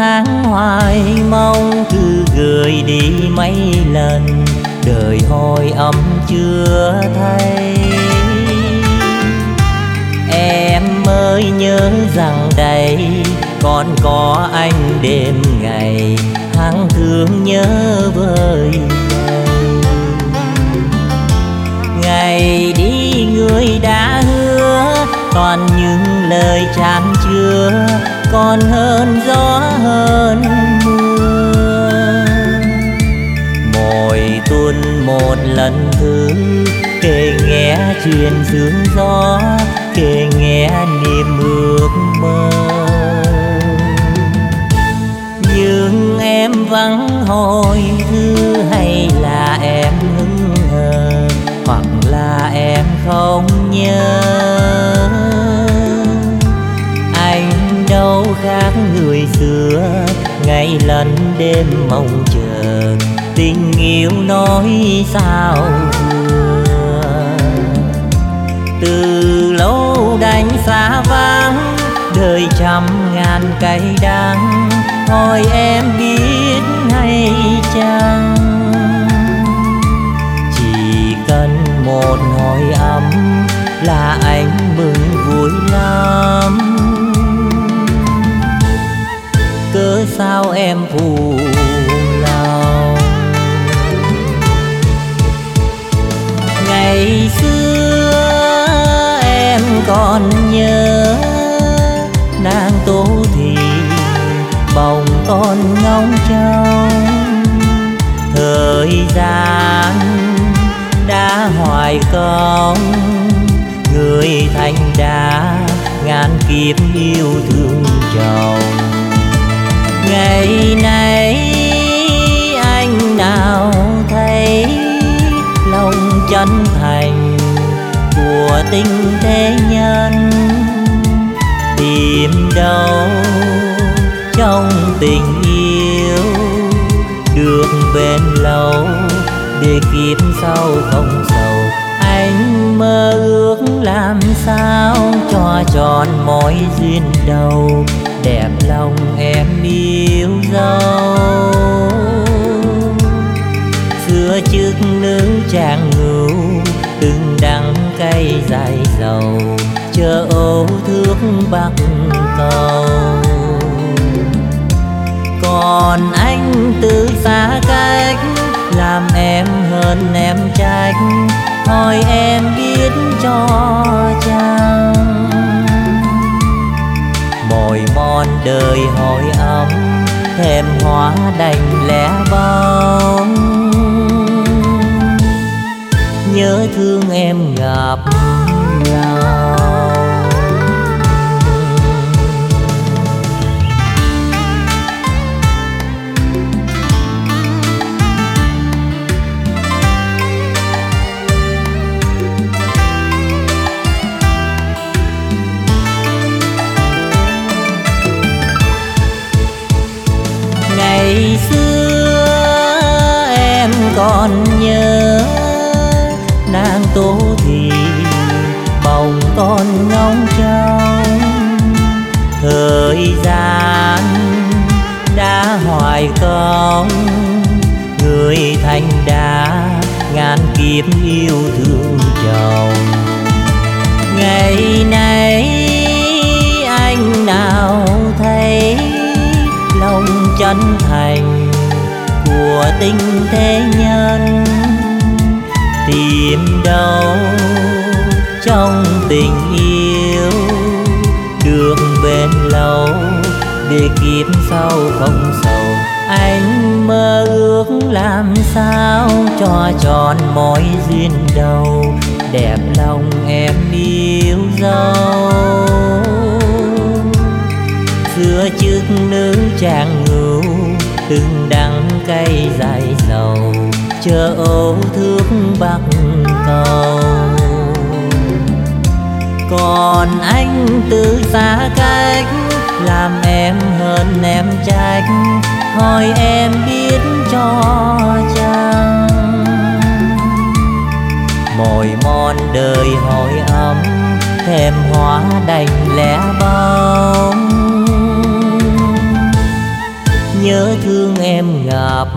tháng hoài mong thư gửi đi mấy lần. Đời hồi ấm chưa thấy em mới nhớ rằng đây, còn có anh đêm ngày. Tháng thương nhớ vơi ngày đi người đã hứa, toàn những lời chán chưa còn hơn gió hơn mưa. Mỗi tuần một lần thứ kể nghe chuyện sương gió kể nghe niềm ước mơ. Nhưng em vắng hồi khác người xưa. Ngày lần đêm mong chờ, tình yêu nói sao vừa. Từ lâu đánh xa vắng, đời trăm ngàn cay đắng. Hỏi em biết hay chăng? Sao em phù lòng? Ngày xưa em còn nhớ nàng tố thì bồng con ngóng trong thời gian đã hoài công người thành đã ngàn kiếp yêu thương chồng ngày nay anh nào thấy lòng chân thành của tình thế nhân? Tìm đâu trong tình yêu được bên lâu để kiếp sau không sầu? Anh mơ ước làm sao cho tròn mối duyên đầu? Đẹp lòng em yêu dấu xưa trước nữ chàng ngưu từng đắng cay dài dầu, chờ âu thước bắc cầu còn anh từ xa cách, làm em hơn em trách, hỏi em biết cho chàng mồi mòn đời hỏi ấm thèm hóa đành lẽ bóng nhớ thương em ngập lòng thành đã ngàn kiếp yêu thương chồng. Ngày nay anh nào thấy lòng chân thành của tình thế nhân? Tìm đâu trong tình yêu được bên lâu để kiếp sau không sầu. Anh mơ ước làm sao cho tròn mối duyên đầu. Đẹp lòng em yêu dấu. Xưa trước nữ chàng ngưu từng đắng cay dài dầu. Chờ âu thước bắc cầu. Còn anh từ xa cách, làm em hơn em trách. Hỏi em biết cho chăng. Mồi mòn đời hỏi ấm, thèm hóa đành lẽ bóng nhớ thương em ngập